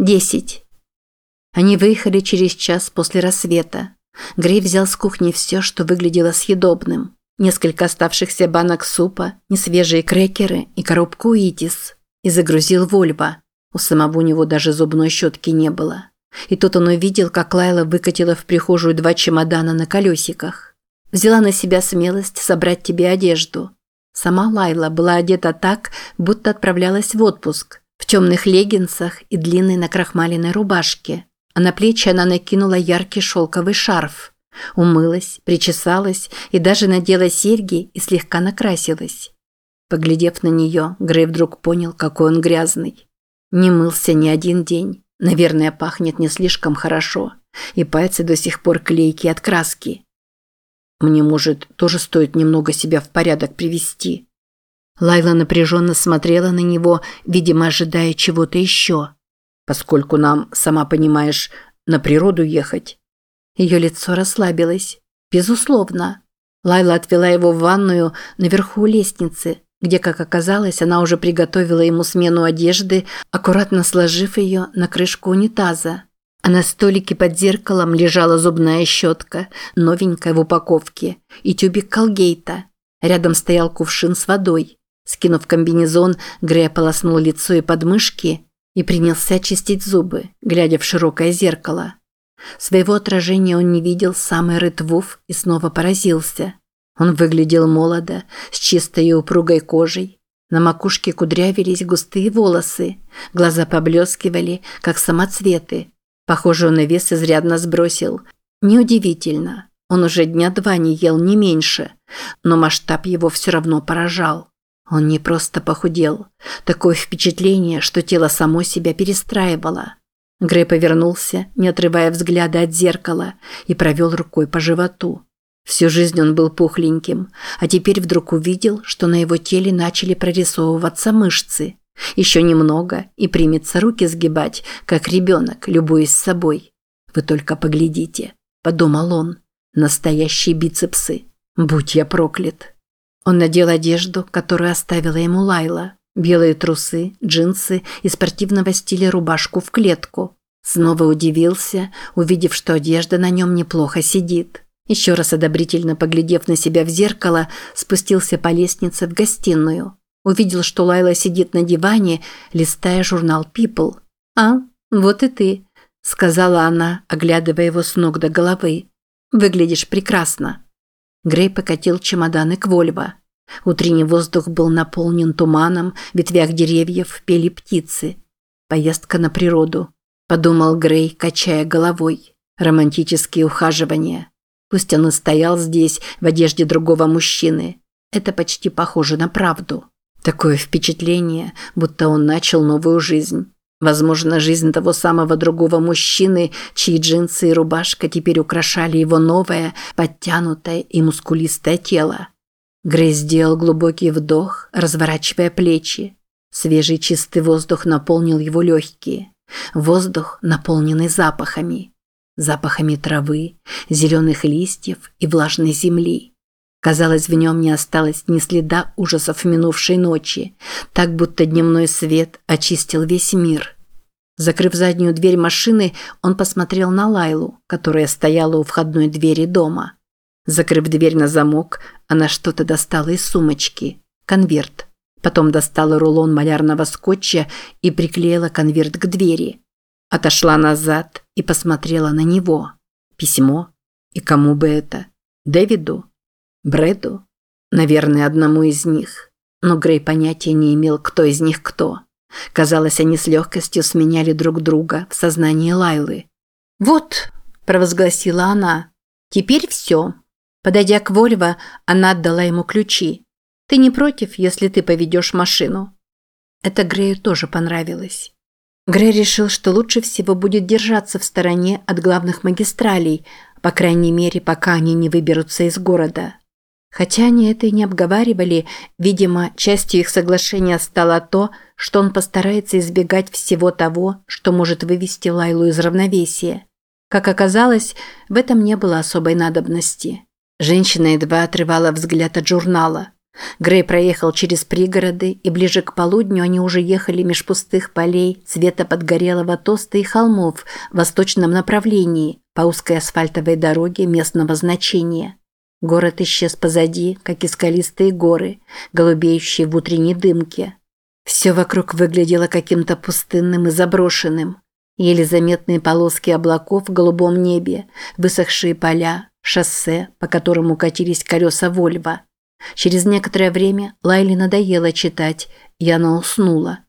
Десять. Они выехали через час после рассвета. Грей взял с кухни все, что выглядело съедобным. Несколько оставшихся банок супа, несвежие крекеры и коробку Итис. И загрузил Вольво. У самого у него даже зубной щетки не было. И тут он увидел, как Лайла выкатила в прихожую два чемодана на колесиках. Взяла на себя смелость собрать тебе одежду. Сама Лайла была одета так, будто отправлялась в отпуск, в темных леггинсах и длинной накрахмаленной рубашке. А на плечи она накинула яркий шелковый шарф. Умылась, причесалась и даже надела серьги и слегка накрасилась. Поглядев на нее, Грей вдруг понял, какой он грязный. Не мылся ни один день. Наверное, пахнет не слишком хорошо. И пальцы до сих пор клейкие от краски. Мне, может, тоже стоит немного себя в порядок привести. Лайла напряженно смотрела на него, видимо, ожидая чего-то еще. Поскольку нам, сама понимаешь, на природу ехать. Ее лицо расслабилось. Безусловно. Лайла отвела его в ванную наверху у лестницы, где, как оказалось, она уже приготовила ему смену одежды, аккуратно сложив ее на крышку унитаза. А на столике под зеркалом лежала зубная щетка, новенькая в упаковке, и тюбик колгейта. Рядом стоял кувшин с водой. Скинув комбинезон, Грей ополоснул лицо и подмышки и принялся чистить зубы, глядя в широкое зеркало. Своего отражения он не видел самый рытвув и снова поразился. Он выглядел молодо, с чистой и упругой кожей. На макушке кудрявились густые волосы, глаза поблескивали, как самоцветы. Похоже, он и вес изрядно сбросил. Неудивительно, он уже дня два не ел не меньше, но масштаб его все равно поражал. Он не просто похудел. Такое впечатление, что тело само себя перестраивало. Грей повернулся, не отрывая взгляда от зеркала, и провел рукой по животу. Всю жизнь он был пухленьким, а теперь вдруг увидел, что на его теле начали прорисовываться мышцы. Еще немного и примется руки сгибать, как ребенок, любуясь собой. «Вы только поглядите», – подумал он. «Настоящие бицепсы. Будь я проклят». Он надел одежду, которую оставила ему Лайла. Белые трусы, джинсы и спортивного стиля рубашку в клетку. Снова удивился, увидев, что одежда на нем неплохо сидит. Еще раз одобрительно поглядев на себя в зеркало, спустился по лестнице в гостиную. Увидел, что Лайла сидит на диване, листая журнал People. «А, вот и ты», – сказала она, оглядывая его с ног до головы. «Выглядишь прекрасно». Грей покатил чемоданы к Вольво. Утренний воздух был наполнен туманом, в ветвях деревьев пели птицы. Поездка на природу, подумал Грей, качая головой. Романтические ухаживания. Пусть он и стоял здесь в одежде другого мужчины. Это почти похоже на правду. Такое впечатление, будто он начал новую жизнь. Возможно, жизнь того самого другого мужчины, чьи джинсы и рубашка теперь украшали его новое, подтянутое и мускулистое тело. Грей сделал глубокий вдох, разворачивая плечи. Свежий чистый воздух наполнил его легкие. Воздух, наполненный запахами запахами травы, зеленых листьев и влажной земли. Казалось, в нем не осталось ни следа ужасов минувшей ночи, так будто дневной свет очистил весь мир. Закрыв заднюю дверь машины, он посмотрел на Лайлу, которая стояла у входной двери дома. Закрыв дверь на замок, она что-то достала из сумочки. Конверт. Потом достала рулон малярного скотча и приклеила конверт к двери. Отошла назад и посмотрела на него. Письмо? И кому бы это? Дэвиду? Брэду? Наверное, одному из них. Но Грей понятия не имел, кто из них кто. Казалось, они с легкостью сменяли друг друга в сознании Лайлы. «Вот», – провозгласила она, – «теперь все». Подойдя к Вольво, она отдала ему ключи. «Ты не против, если ты поведешь машину?» Это Грею тоже понравилось. Грей решил, что лучше всего будет держаться в стороне от главных магистралей, по крайней мере, пока они не выберутся из города. Хотя они это и не обговаривали, видимо, частью их соглашения стало то, что он постарается избегать всего того, что может вывести Лайлу из равновесия. Как оказалось, в этом не было особой надобности. Женщина едва отрывала взгляд от журнала. Грей проехал через пригороды, и ближе к полудню они уже ехали меж пустых полей цвета подгорелого тоста и холмов в восточном направлении по узкой асфальтовой дороге местного значения. Город исчез позади, как и скалистые горы, голубеющие в утренней дымке. Все вокруг выглядело каким-то пустынным и заброшенным. Еле заметные полоски облаков в голубом небе, высохшие поля, шоссе, по которому катились колеса Вольва. Через некоторое время Лайле надоело читать, и она уснула.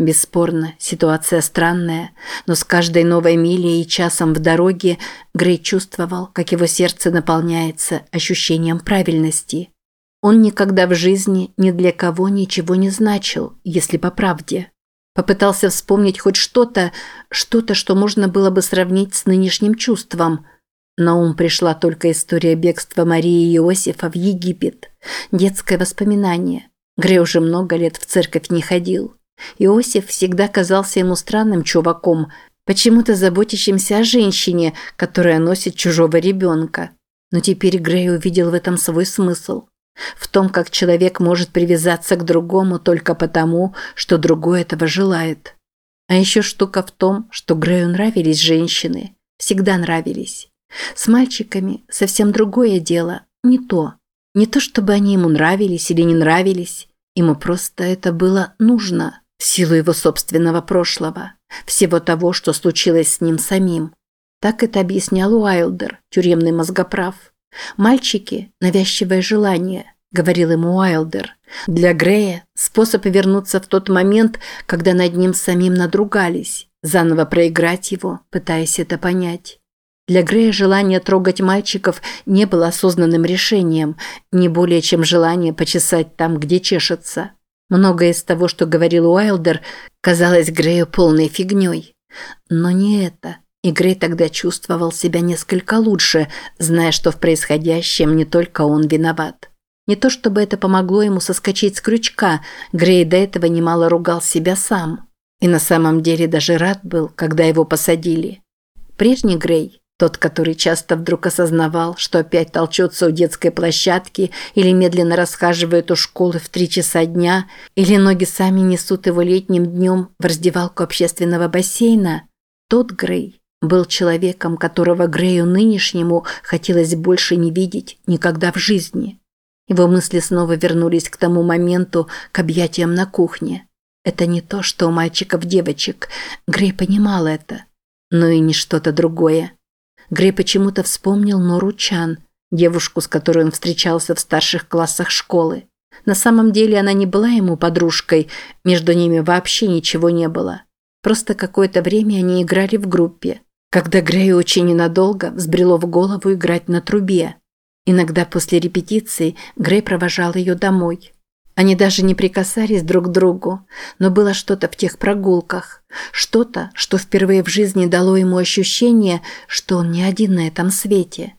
Бесспорно, ситуация странная, но с каждой новой милей и часом в дороге Грей чувствовал, как его сердце наполняется ощущением правильности. Он никогда в жизни ни для кого ничего не значил, если по правде. Попытался вспомнить хоть что-то, что-то, что можно было бы сравнить с нынешним чувством – на ум пришла только история бегства Марии и Иосифа в Египет. Детское воспоминание. Грей уже много лет в церковь не ходил. Иосиф всегда казался ему странным чуваком, почему-то заботящимся о женщине, которая носит чужого ребенка. Но теперь Грей увидел в этом свой смысл. В том, как человек может привязаться к другому только потому, что другой этого желает. А еще штука в том, что Грею нравились женщины. Всегда нравились. С мальчиками совсем другое дело, не то. Не то, чтобы они ему нравились или не нравились. Ему просто это было нужно, силу его собственного прошлого, всего того, что случилось с ним самим. Так это объяснял Уайлдер, тюремный мозгоправ. «Мальчики – навязчивое желание», – говорил ему Уайлдер. Для Грея – способ вернуться в тот момент, когда над ним самим надругались, заново проиграть его, пытаясь это понять. Для Грея желание трогать мальчиков не было осознанным решением, не более чем желание почесать там, где чешется. Многое из того, что говорил Уайлдер, казалось Грею полной фигней. Но не это. И Грей тогда чувствовал себя несколько лучше, зная, что в происходящем не только он виноват. Не то чтобы это помогло ему соскочить с крючка, Грей до этого немало ругал себя сам. И на самом деле даже рад был, когда его посадили. Прежний Грей, тот, который часто вдруг осознавал, что опять толчется у детской площадки или медленно расхаживает у школы в три часа дня, или ноги сами несут его летним днем в раздевалку общественного бассейна, тот Грей был человеком, которого Грею нынешнему хотелось больше не видеть никогда в жизни. Его мысли снова вернулись к тому моменту, к объятиям на кухне. Это не то, что у мальчиков-девочек. Грей понимал это. Но и не что-то другое. Грей почему-то вспомнил Нору Чан, девушку, с которой он встречался в старших классах школы. На самом деле она не была ему подружкой, между ними вообще ничего не было. Просто какое-то время они играли в группе, когда Грею очень ненадолго взбрело в голову играть на трубе. Иногда после репетиции Грей провожал ее домой. Они даже не прикасались друг к другу, но было что-то в тех прогулках, что-то, что впервые в жизни дало ему ощущение, что он не один на этом свете.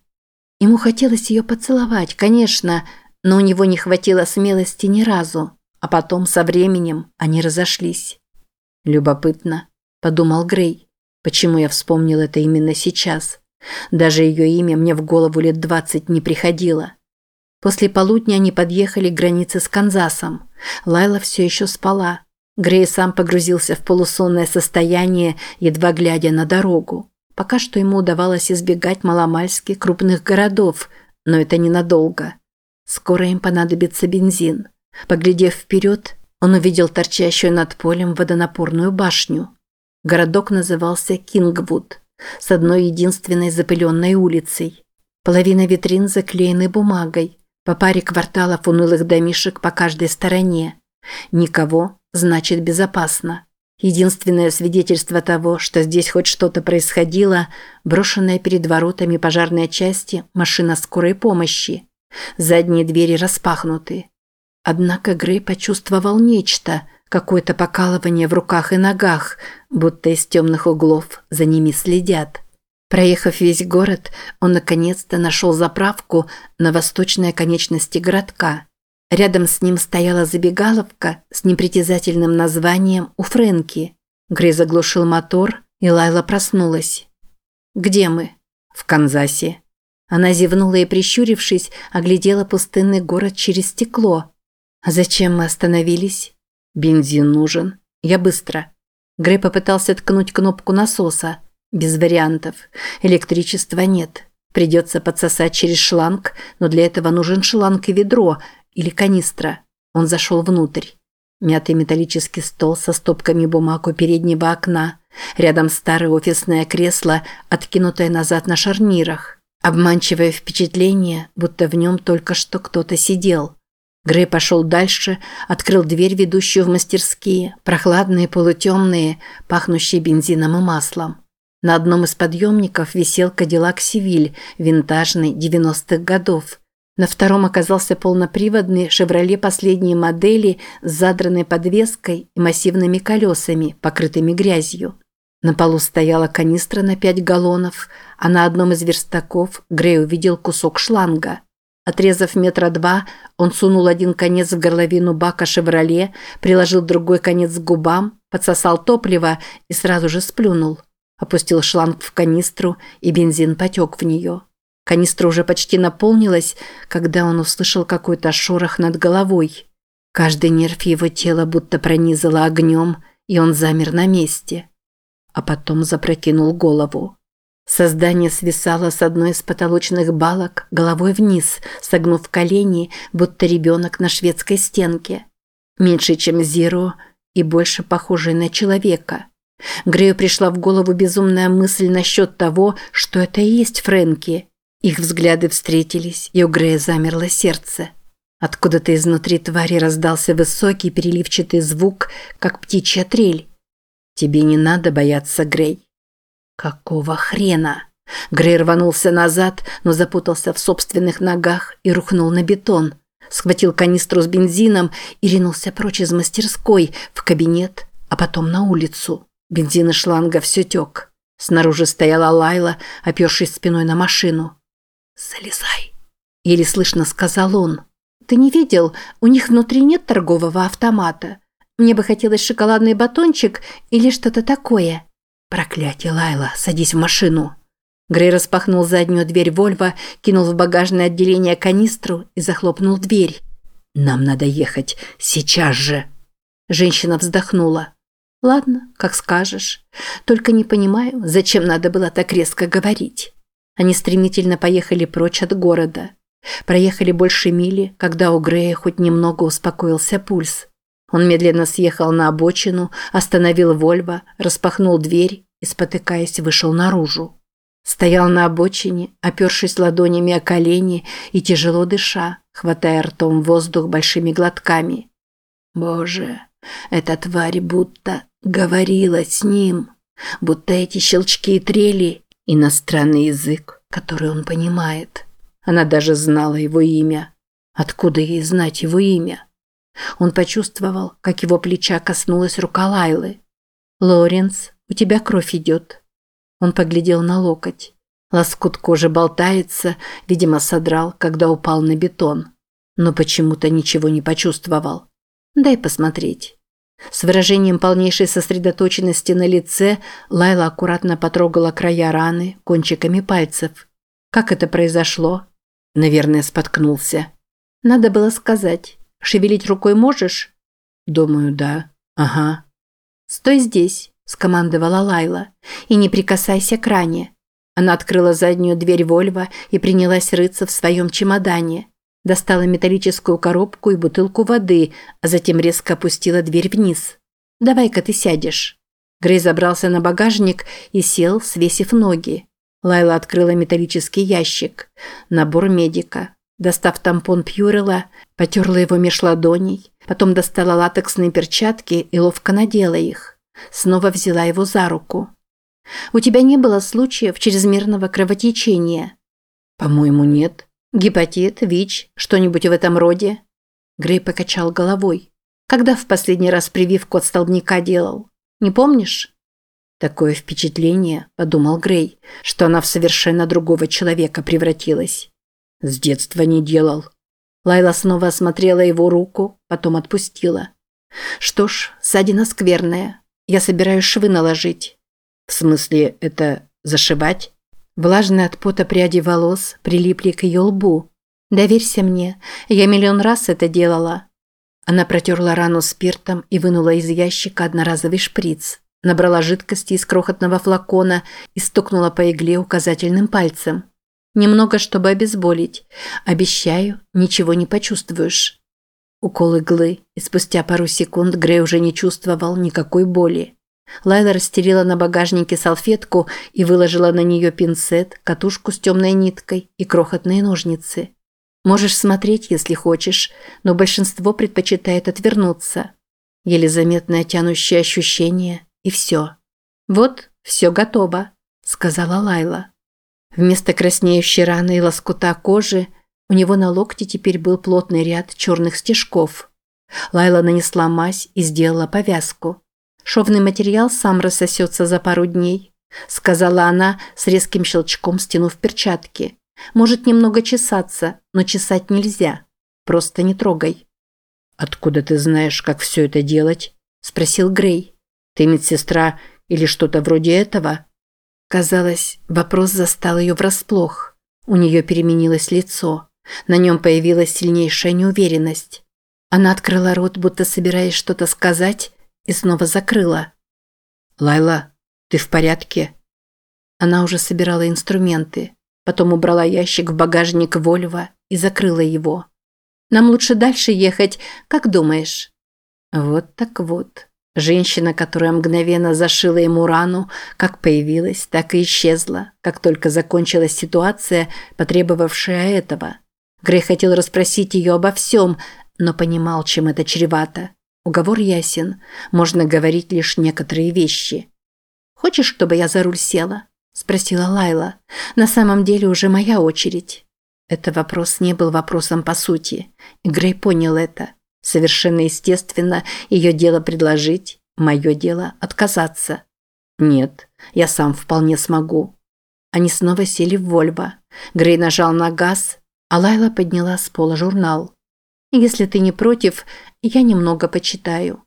Ему хотелось ее поцеловать, конечно, но у него не хватило смелости ни разу, а потом со временем они разошлись. «Любопытно», – подумал Грей, – «почему я вспомнил это именно сейчас? Даже ее имя мне в голову лет двадцать не приходило». После полудня они подъехали к границе с Канзасом. Лайла все еще спала. Грей сам погрузился в полусонное состояние, едва глядя на дорогу. Пока что ему удавалось избегать маломальски крупных городов, но это ненадолго. Скоро им понадобится бензин. Поглядев вперед, он увидел торчащую над полем водонапорную башню. Городок назывался Кингвуд, с одной единственной запыленной улицей. Половина витрин заклеены бумагой, по паре кварталов унылых домишек по каждой стороне. Никого, значит безопасно. Единственное свидетельство того, что здесь хоть что-то происходило, брошенная перед воротами пожарной части машина скорой помощи. Задние двери распахнуты. Однако Грей почувствовал нечто, какое-то покалывание в руках и ногах, будто из темных углов за ними следят. Проехав весь город, он наконец-то нашел заправку на восточной оконечности городка. Рядом с ним стояла забегаловка с непритязательным названием «У Фрэнки». Грей заглушил мотор, и Лайла проснулась. «Где мы?» «В Канзасе». Она зевнула и, прищурившись, оглядела пустынный город через стекло. А зачем мы остановились? Бензин нужен. Я быстро. Грей попытался ткнуть кнопку насоса. Без вариантов. Электричества нет. Придется подсосать через шланг, но для этого нужен шланг и ведро или канистра. Он зашел внутрь. Мятый металлический стол со стопками бумаг у переднего окна. Рядом старое офисное кресло, откинутое назад на шарнирах. Обманчивое впечатление, будто в нем только что кто-то сидел. Грей пошел дальше, открыл дверь, ведущую в мастерские, прохладные, полутемные, пахнущие бензином и маслом. На одном из подъемников висел Кадиллак Севиль, винтажный, 90-х годов. На втором оказался полноприводный «Шевроле» последней модели с задранной подвеской и массивными колесами, покрытыми грязью. На полу стояла канистра на 5 галлонов, а на одном из верстаков Грей увидел кусок шланга. Отрезав метра два, он сунул один конец в горловину бака «Шевроле», приложил другой конец к губам, подсосал топливо и сразу же сплюнул. Опустил шланг в канистру, и бензин потек в нее. Канистра уже почти наполнилась, когда он услышал какой-то шорох над головой. Каждый нерв его тела будто пронизало огнем, и он замер на месте. А потом запрокинул голову. Создание свисало с одной из потолочных балок головой вниз, согнув колени, будто ребенок на шведской стенке. Меньше, чем Зеро, и больше похожий на человека. Грею пришла в голову безумная мысль насчет того, что это и есть Фрэнки. Их взгляды встретились, и у Грея замерло сердце. Откуда-то изнутри твари раздался высокий переливчатый звук, как птичья трель. «Тебе не надо бояться, Грей». Какого хрена? Грей рванулся назад, но запутался в собственных ногах и рухнул на бетон. Схватил канистру с бензином и ринулся прочь из мастерской, в кабинет, а потом на улицу. Бензин из шланга все тек. Снаружи стояла Лайла, опершись спиной на машину. «Залезай», – еле слышно сказал он. «Ты не видел? У них внутри нет торгового автомата. Мне бы хотелось шоколадный батончик или что-то такое». «Проклятие, Лайла, садись в машину!» Грей распахнул заднюю дверь Вольво, кинул в багажное отделение канистру и захлопнул дверь. «Нам надо ехать. Сейчас же!» Женщина вздохнула. «Ладно, как скажешь. Только не понимаю, зачем надо было так резко говорить». Они стремительно поехали прочь от города. Проехали больше мили, когда у Грея хоть немного успокоился пульс. Он медленно съехал на обочину, остановил Вольво, распахнул дверь и, спотыкаясь, вышел наружу. Стоял на обочине, опершись ладонями о колени и тяжело дыша, хватая ртом воздух большими глотками. Боже, эта тварь будто говорила с ним, будто эти щелчки и трели – иностранный язык, который он понимает. Она даже знала его имя. Откуда ей знать его имя? Он почувствовал, как его плеча коснулась рука Лайлы. «Лоренс, у тебя кровь идет». Он поглядел на локоть. Лоскут кожи болтается, видимо, содрал, когда упал на бетон. Но почему-то ничего не почувствовал. «Дай посмотреть». С выражением полнейшей сосредоточенности на лице Лайла аккуратно потрогала края раны кончиками пальцев. Как это произошло? Наверное, споткнулся. Надо было сказать. Шевелить рукой можешь? Думаю, да. Ага. Стой здесь, скомандовала Лайла, и не прикасайся к ране. Она открыла заднюю дверь Вольва и принялась рыться в своем чемодане. Достала металлическую коробку и бутылку воды, а затем резко опустила дверь вниз. «Давай-ка ты сядешь». Грей забрался на багажник и сел, свесив ноги. Лайла открыла металлический ящик. Набор медика. Достав тампон Пьюрела, потерла его меж ладоней, потом достала латексные перчатки и ловко надела их. Снова взяла его за руку. «У тебя не было случаев чрезмерного кровотечения?» «По-моему, нет. Гепатит, ВИЧ, что-нибудь в этом роде?» Грей покачал головой. «Когда в последний раз прививку от столбняка делал? Не помнишь?» «Такое впечатление», – подумал Грей, – что она в совершенно другого человека превратилась. С детства не делал. Лайла снова осмотрела его руку, потом отпустила. Что ж, ссадина скверная. Я собираюсь швы наложить. В смысле, это зашивать? Влажные от пота пряди волос прилипли к ее лбу. Доверься мне, я миллион раз это делала. Она протерла рану спиртом и вынула из ящика одноразовый шприц. Набрала жидкости из крохотного флакона и стукнула по игле указательным пальцем. Немного, чтобы обезболить. Обещаю, ничего не почувствуешь. Укол иглы, и спустя пару секунд Грей уже не чувствовал никакой боли. Лайла расстелила на багажнике салфетку и выложила на нее пинцет, катушку с темной ниткой и крохотные ножницы. Можешь смотреть, если хочешь, но большинство предпочитает отвернуться. Еле заметное тянущее ощущение, и все. «Вот, все готово», – сказала Лайла. Вместо краснеющей раны и лоскута кожи у него на локте теперь был плотный ряд черных стежков. Лайла нанесла мазь и сделала повязку. Шовный материал сам рассосется за пару дней, сказала она с резким щелчком стянув перчатки. Может немного чесаться, но чесать нельзя. Просто не трогай. Откуда ты знаешь, как все это делать? спросил Грей. Ты медсестра или что-то вроде этого? Казалось, вопрос застал ее врасплох. У нее переменилось лицо. На нем появилась сильнейшая неуверенность. Она открыла рот, будто собираясь что-то сказать, и снова закрыла. «Лайла, ты в порядке?» Она уже собирала инструменты. Потом убрала ящик в багажник Вольво и закрыла его. «Нам лучше дальше ехать, как думаешь?» Вот так вот. Женщина, которая мгновенно зашила ему рану, как появилась, так и исчезла, как только закончилась ситуация, потребовавшая этого. Грей хотел расспросить ее обо всем, но понимал, чем это чревато. Уговор ясен, можно говорить лишь некоторые вещи. «Хочешь, чтобы я за руль села?» – спросила Лайла. «На самом деле уже моя очередь». Это вопрос не был вопросом по сути, и Грей понял это – Совершенно естественно, ее дело предложить, мое дело отказаться. Нет, я сам вполне смогу. Они снова сели в Вольво. Грей нажал на газ, а Лайла подняла с пола журнал. «Если ты не против, я немного почитаю».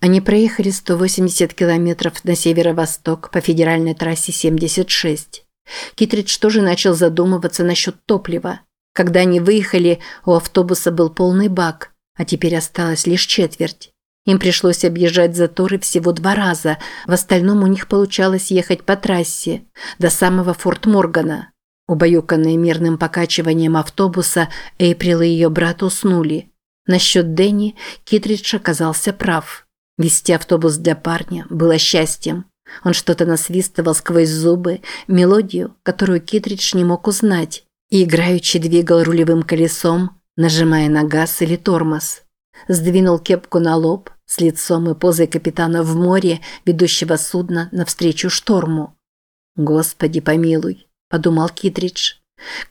Они проехали 180 километров на северо-восток по федеральной трассе 76. Китридж тоже начал задумываться насчет топлива. Когда они выехали, у автобуса был полный бак, а теперь осталось лишь четверть. Им пришлось объезжать заторы всего два раза, в остальном у них получалось ехать по трассе, до самого Форт Моргана. Убаюканные мирным покачиванием автобуса, Эйприл и ее брат уснули. Насчет Дэнни Китридж оказался прав. Вести автобус для парня было счастьем. Он что-то насвистывал сквозь зубы, мелодию, которую Китридж не мог узнать, и играючи двигал рулевым колесом, нажимая на газ или тормоз. Сдвинул кепку на лоб с лицом и позой капитана в море, ведущего судна навстречу шторму. «Господи помилуй», – подумал Китридж.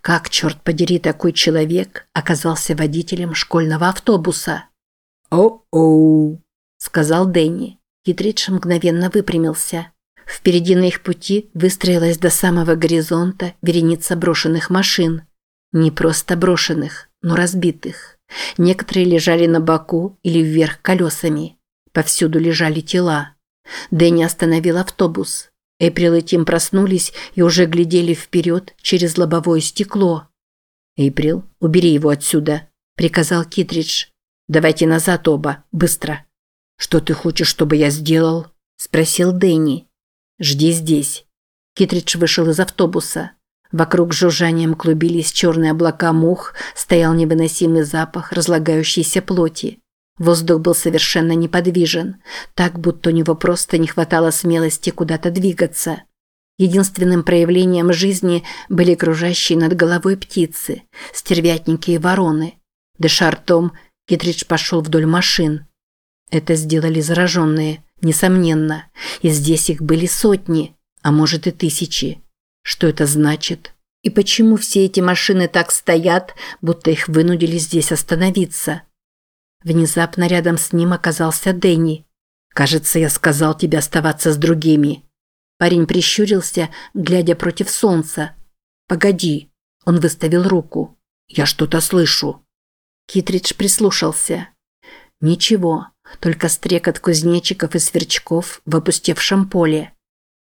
«Как, черт подери, такой человек оказался водителем школьного автобуса?» «О-оу», – сказал Дэнни. Китридж мгновенно выпрямился. Впереди на их пути выстроилась до самого горизонта вереница брошенных машин. Не просто брошенных, но разбитых. Некоторые лежали на боку или вверх колесами. Повсюду лежали тела. Дэнни остановил автобус. Эйприл и Тим проснулись и уже глядели вперед через лобовое стекло. «Эйприл, убери его отсюда», – приказал Китридж. «Давайте назад оба, быстро». «Что ты хочешь, чтобы я сделал?» – спросил Дэнни. «Жди здесь». Китридж вышел из автобуса. Вокруг жужжанием клубились черные облака мух, стоял невыносимый запах разлагающейся плоти. Воздух был совершенно неподвижен, так будто у него просто не хватало смелости куда-то двигаться. Единственным проявлением жизни были кружащие над головой птицы, стервятники и вороны. Дыша ртом, Китридж пошел вдоль машин. Это сделали зараженные. Несомненно, и здесь их были сотни, а может и тысячи. Что это значит? И почему все эти машины так стоят, будто их вынудили здесь остановиться? Внезапно рядом с ним оказался Дэнни. «Кажется, я сказал тебе оставаться с другими». Парень прищурился, глядя против солнца. «Погоди». Он выставил руку. «Я что-то слышу». Китридж прислушался. «Ничего только стрекот кузнечиков и сверчков в опустевшем поле.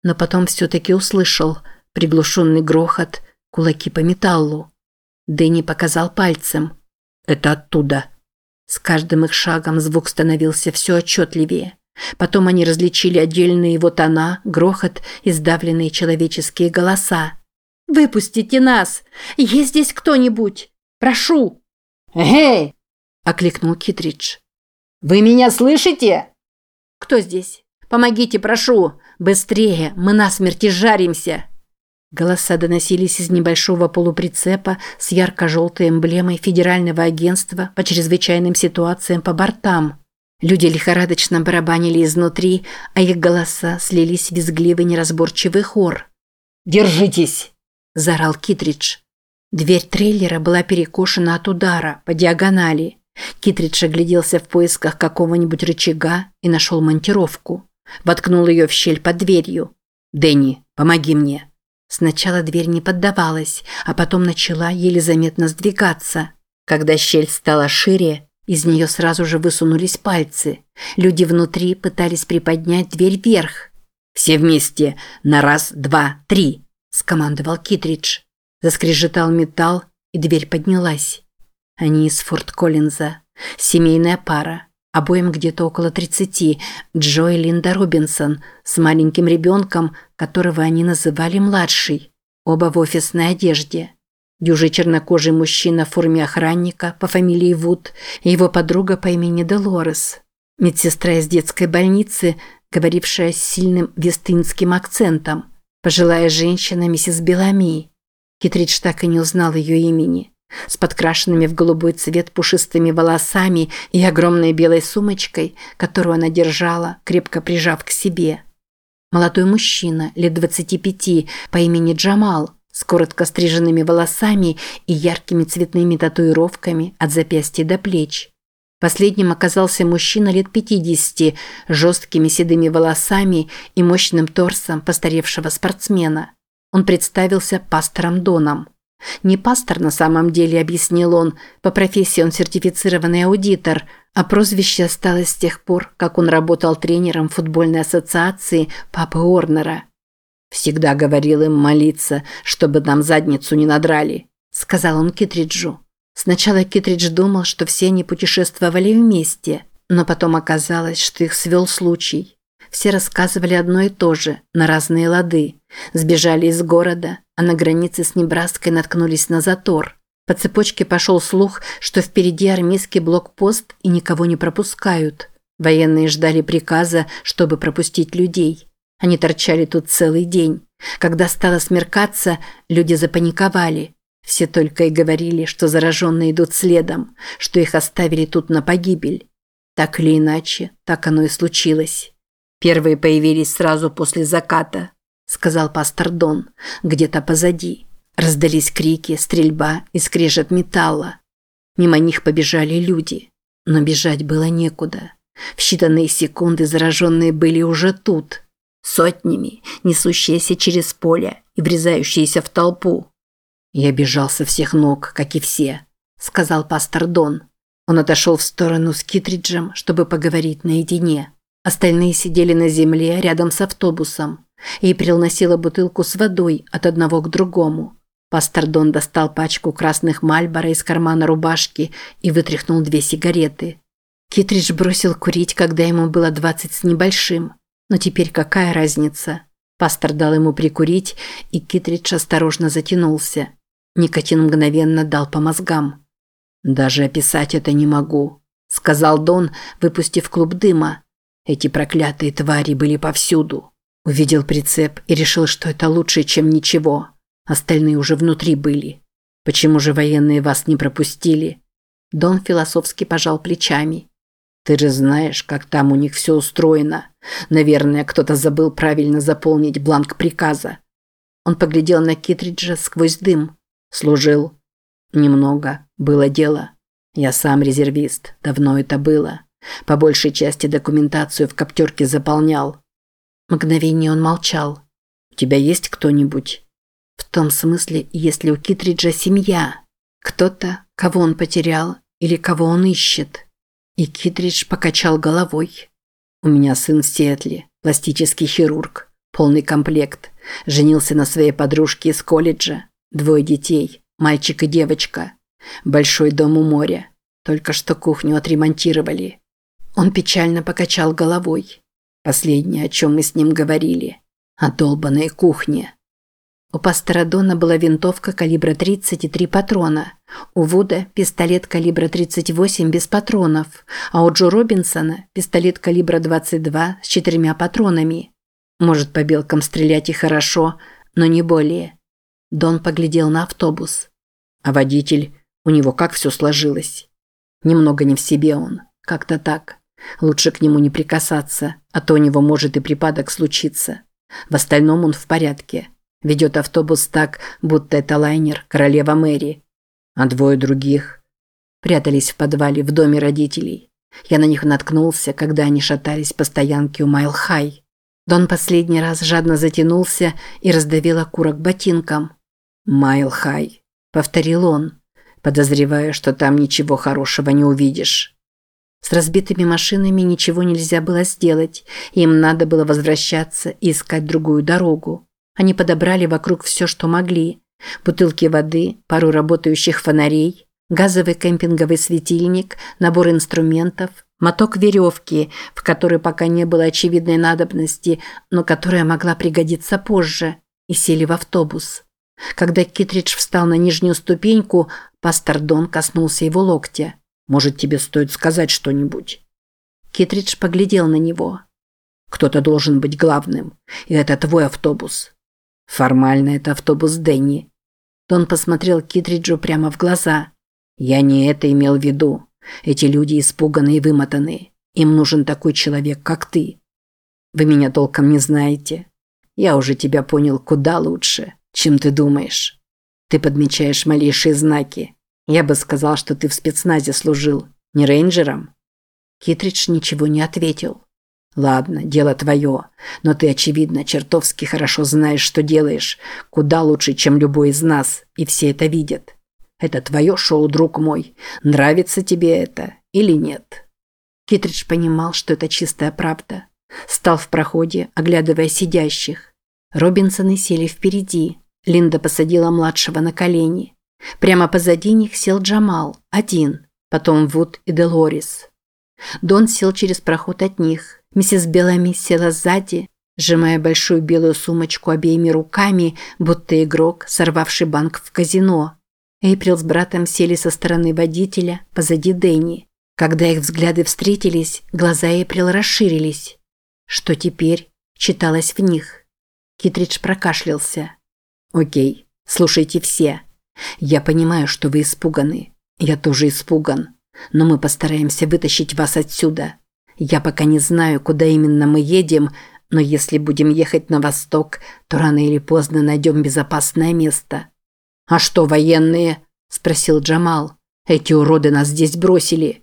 Но потом все-таки услышал приглушенный грохот, кулаки по металлу. Дэнни показал пальцем. «Это оттуда». С каждым их шагом звук становился все отчетливее. Потом они различили отдельные его тона, грохот и сдавленные человеческие голоса. «Выпустите нас! Есть здесь кто-нибудь? Прошу!» «Эй!» – окликнул Китридж. «Вы меня слышите?» «Кто здесь? Помогите, прошу! Быстрее! Мы насмерти жаримся!» Голоса доносились из небольшого полуприцепа с ярко-желтой эмблемой Федерального агентства по чрезвычайным ситуациям по бортам. Люди лихорадочно барабанили изнутри, а их голоса слились в визгливый неразборчивый хор. «Держитесь!» – заорал Китридж. Дверь трейлера была перекошена от удара по диагонали. Китридж огляделся в поисках какого-нибудь рычага и нашел монтировку. Воткнул ее в щель под дверью. «Дэнни, помоги мне!» Сначала дверь не поддавалась, а потом начала еле заметно сдвигаться. Когда щель стала шире, из нее сразу же высунулись пальцы. Люди внутри пытались приподнять дверь вверх. «Все вместе! На раз, два, три!» – скомандовал Китридж. Заскрежетал металл, и дверь поднялась. Они из Форт Коллинза. Семейная пара. Обоим где-то около 30, Джо и Линда Робинсон, с маленьким ребенком, которого они называли младший. Оба в офисной одежде. Дюжий чернокожий мужчина в форме охранника по фамилии Вуд и его подруга по имени Делорес. Медсестра из детской больницы, говорившая с сильным вестынским акцентом. Пожилая женщина миссис Белами. Китридж так и не узнал ее имени с подкрашенными в голубой цвет пушистыми волосами и огромной белой сумочкой, которую она держала, крепко прижав к себе. Молодой мужчина, лет 25, по имени Джамал, с коротко стриженными волосами и яркими цветными татуировками от запястья до плеч. Последним оказался мужчина лет 50, жесткими седыми волосами и мощным торсом постаревшего спортсмена. Он представился пастором Доном. Не пастор на самом деле, объяснил он, по профессии он сертифицированный аудитор, а прозвище осталось с тех пор, как он работал тренером футбольной ассоциации Папы Орнера. «Всегда говорил им молиться, чтобы нам задницу не надрали», – сказал он Китриджу. Сначала Китридж думал, что все они путешествовали вместе, но потом оказалось, что их свел случай. Все рассказывали одно и то же, на разные лады. Сбежали из города, а на границе с Небраской наткнулись на затор. По цепочке пошел слух, что впереди армейский блокпост и никого не пропускают. Военные ждали приказа, чтобы пропустить людей. Они торчали тут целый день. Когда стало смеркаться, люди запаниковали. Все только и говорили, что зараженные идут следом, что их оставили тут на погибель. Так или иначе, так оно и случилось. Первые появились сразу после заката, сказал пастор Дон, где-то позади. Раздались крики, стрельба и скрежет металла. Мимо них побежали люди, но бежать было некуда. В считанные секунды зараженные были уже тут, сотнями, несущиеся через поле и врезающиеся в толпу. «Я бежал со всех ног, как и все», – сказал пастор Дон. Он отошел в сторону с Китриджем, чтобы поговорить наедине. Остальные сидели на земле рядом с автобусом. И приносила бутылку с водой от одного к другому. Пастор Дон достал пачку красных Мальборо из кармана рубашки и вытряхнул две сигареты. Китридж бросил курить, когда ему было двадцать с небольшим. Но теперь какая разница? Пастор дал ему прикурить, и Китридж осторожно затянулся. Никотин мгновенно дал по мозгам. «Даже описать это не могу», – сказал Дон, выпустив клуб дыма. «Эти проклятые твари были повсюду». Увидел прицеп и решил, что это лучше, чем ничего. Остальные уже внутри были. Почему же военные вас не пропустили? Дон философски пожал плечами. Ты же знаешь, как там у них все устроено. Наверное, кто-то забыл правильно заполнить бланк приказа. Он поглядел на Китриджа сквозь дым. Служил. Немного. Было дело. Я сам резервист. Давно это было. По большей части документацию в коптерке заполнял. Мгновение он молчал. «У тебя есть кто-нибудь?» «В том смысле, если у Китриджа семья. Кто-то, кого он потерял или кого он ищет». И Китридж покачал головой. «У меня сын в Сиэтле, пластический хирург, полный комплект. Женился на своей подружке из колледжа. Двое детей, мальчик и девочка. Большой дом у моря. Только что кухню отремонтировали. Он печально покачал головой. Последнее, о чем мы с ним говорили. О долбанной кухне. У пастора Дона была винтовка калибра 33 патрона. У Вуда – пистолет калибра 38 без патронов. А у Джо Робинсона – пистолет калибра 22 с четырьмя патронами. Может, по белкам стрелять и хорошо, но не более. Дон поглядел на автобус. А водитель, у него как все сложилось? Немного не в себе он. Как-то так. Лучше к нему не прикасаться, а то у него может и припадок случиться. В остальном он в порядке. Ведет автобус так, будто это лайнер королева Мэри. А двое других прятались в подвале в доме родителей. Я на них наткнулся, когда они шатались по стоянке у Майл-Хай. Дон последний раз жадно затянулся и раздавил окурок ботинком. «Майл-Хай», – повторил он, подозревая, что там ничего хорошего не увидишь. С разбитыми машинами ничего нельзя было сделать, им надо было возвращаться и искать другую дорогу. Они подобрали вокруг все, что могли. Бутылки воды, пару работающих фонарей, газовый кемпинговый светильник, набор инструментов, моток веревки, в которой пока не было очевидной надобности, но которая могла пригодиться позже, и сели в автобус. Когда Китридж встал на нижнюю ступеньку, пастор Дон коснулся его локтя. «Может, тебе стоит сказать что-нибудь?» Китридж поглядел на него. «Кто-то должен быть главным, и это твой автобус. Формально это автобус Дэнни». Дон посмотрел Китриджу прямо в глаза. «Я не это имел в виду. Эти люди испуганы и вымотаны. Им нужен такой человек, как ты. Вы меня толком не знаете. Я уже тебя понял куда лучше, чем ты думаешь. Ты подмечаешь малейшие знаки. Я бы сказал, что ты в спецназе служил, не рейнджером. Китридж ничего не ответил. Ладно, дело твое, но ты, очевидно, чертовски хорошо знаешь, что делаешь, куда лучше, чем любой из нас, и все это видят. Это твое шоу, друг мой. Нравится тебе это или нет?» Китридж понимал, что это чистая правда. Стал в проходе, оглядывая сидящих. Робинсоны сели впереди. Линда посадила младшего на колени. Прямо позади них сел Джамал, один, потом Вуд и Делорис. Дон сел через проход от них. Миссис Белами села сзади, сжимая большую белую сумочку обеими руками, будто игрок, сорвавший банк в казино. Эйприл с братом сели со стороны водителя, позади Дэнни. Когда их взгляды встретились, глаза Эйприл расширились. Что теперь? Читалось в них. Китридж прокашлялся. «Окей, слушайте все. Я понимаю, что вы испуганы. Я тоже испуган. Но мы постараемся вытащить вас отсюда. Я пока не знаю, куда именно мы едем, но если будем ехать на восток, то рано или поздно найдем безопасное место. «А что, военные?» – спросил Джамал. «Эти уроды нас здесь бросили».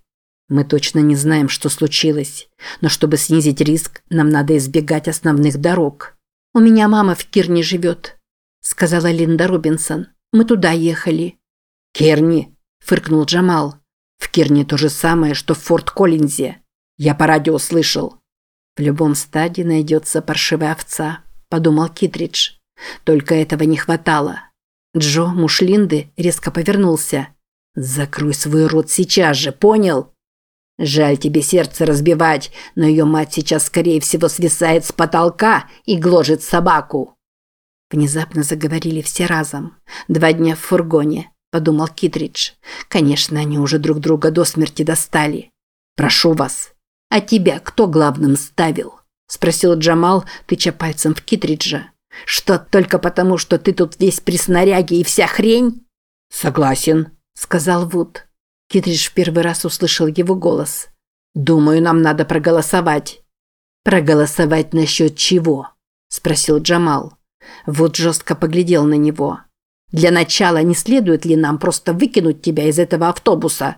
«Мы точно не знаем, что случилось. Но чтобы снизить риск, нам надо избегать основных дорог». «У меня мама в Кирне живет», – сказала Линда Робинсон. «Мы туда ехали». «Керни?» – фыркнул Джамал. «В Кирне то же самое, что в Форт Коллинзе. Я по радио слышал». «В любом стаде найдется паршивая овца», – подумал Китридж. «Только этого не хватало». Джо Мушлинды резко повернулся. «Закрой свой рот сейчас же, понял?» «Жаль тебе сердце разбивать, но ее мать сейчас, скорее всего, свисает с потолка и гложет собаку». Внезапно заговорили все разом. «Два дня в фургоне», – подумал Китридж. «Конечно, они уже друг друга до смерти достали. Прошу вас». «А тебя кто главным ставил?» – спросил Джамал, тыча пальцем в Китриджа. Что только потому, что ты тут весь при снаряге и вся хрень? Согласен, сказал Вуд. Китридж в первый раз услышал его голос. Думаю, нам надо проголосовать. Проголосовать насчет чего? спросил Джамал. Вуд жестко поглядел на него. Для начала не следует ли нам просто выкинуть тебя из этого автобуса?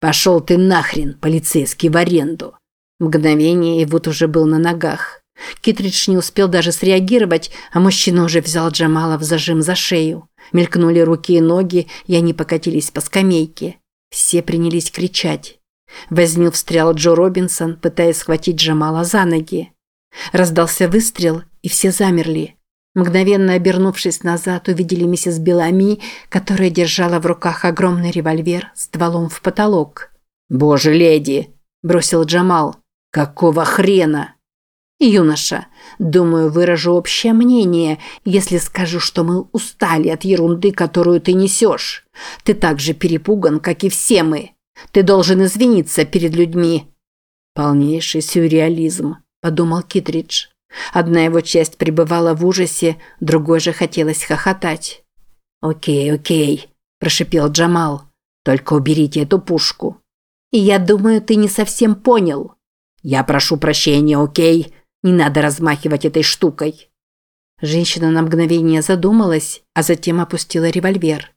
Пошел ты нахрен, полицейский в аренду. Мгновение, и Вуд уже был на ногах. Китридж не успел даже среагировать, а мужчина уже взял Джамала в зажим за шею. Мелькнули руки и ноги, и они покатились по скамейке. Все принялись кричать. Вознил встрял Джо Робинсон, пытаясь схватить Джамала за ноги. Раздался выстрел, и все замерли. Мгновенно обернувшись назад, увидели миссис Белами, которая держала в руках огромный револьвер с стволом в потолок. «Боже, леди!» – бросил Джамал. «Какого хрена?» «Юноша, думаю, выражу общее мнение, если скажу, что мы устали от ерунды, которую ты несешь. Ты так же перепуган, как и все мы. Ты должен извиниться перед людьми». «Полнейший сюрреализм», – подумал Китридж. Одна его часть пребывала в ужасе, другой же хотелось хохотать. «Окей, окей», – прошипел Джамал. «Только уберите эту пушку». «И я думаю, ты не совсем понял». «Я прошу прощения, окей? Не надо размахивать этой штукой». Женщина на мгновение задумалась, а затем опустила револьвер.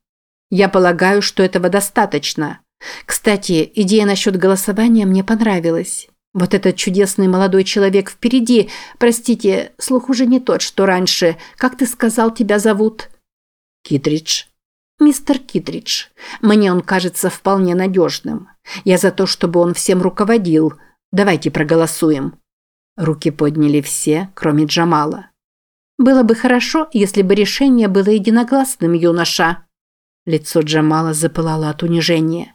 «Я полагаю, что этого достаточно. Кстати, идея насчет голосования мне понравилась. Вот этот чудесный молодой человек впереди, простите, слух уже не тот, что раньше. Как ты сказал, тебя зовут?» «Китридж». «Мистер Китридж. Мне он кажется вполне надежным. Я за то, чтобы он всем руководил. Давайте проголосуем». Руки подняли все, кроме Джамала. «Было бы хорошо, если бы решение было единогласным, юноша». Лицо Джамала запылало от унижения.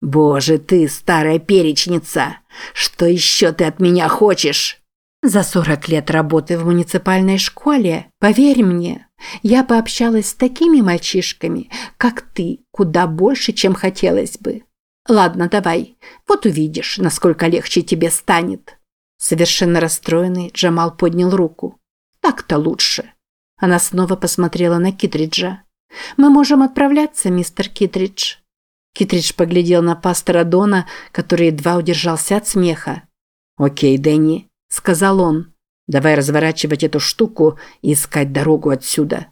«Боже ты, старая перечница! Что еще ты от меня хочешь?» «За сорок лет работы в муниципальной школе, поверь мне, я пообщалась с такими мальчишками, как ты, куда больше, чем хотелось бы. Ладно, давай, вот увидишь, насколько легче тебе станет». Совершенно расстроенный, Джамал поднял руку. «Так-то лучше». Она снова посмотрела на Китриджа. «Мы можем отправляться, мистер Китридж». Китридж поглядел на пастора Дона, который едва удержался от смеха. «Окей, Дэнни», – сказал он. «Давай разворачивать эту штуку и искать дорогу отсюда».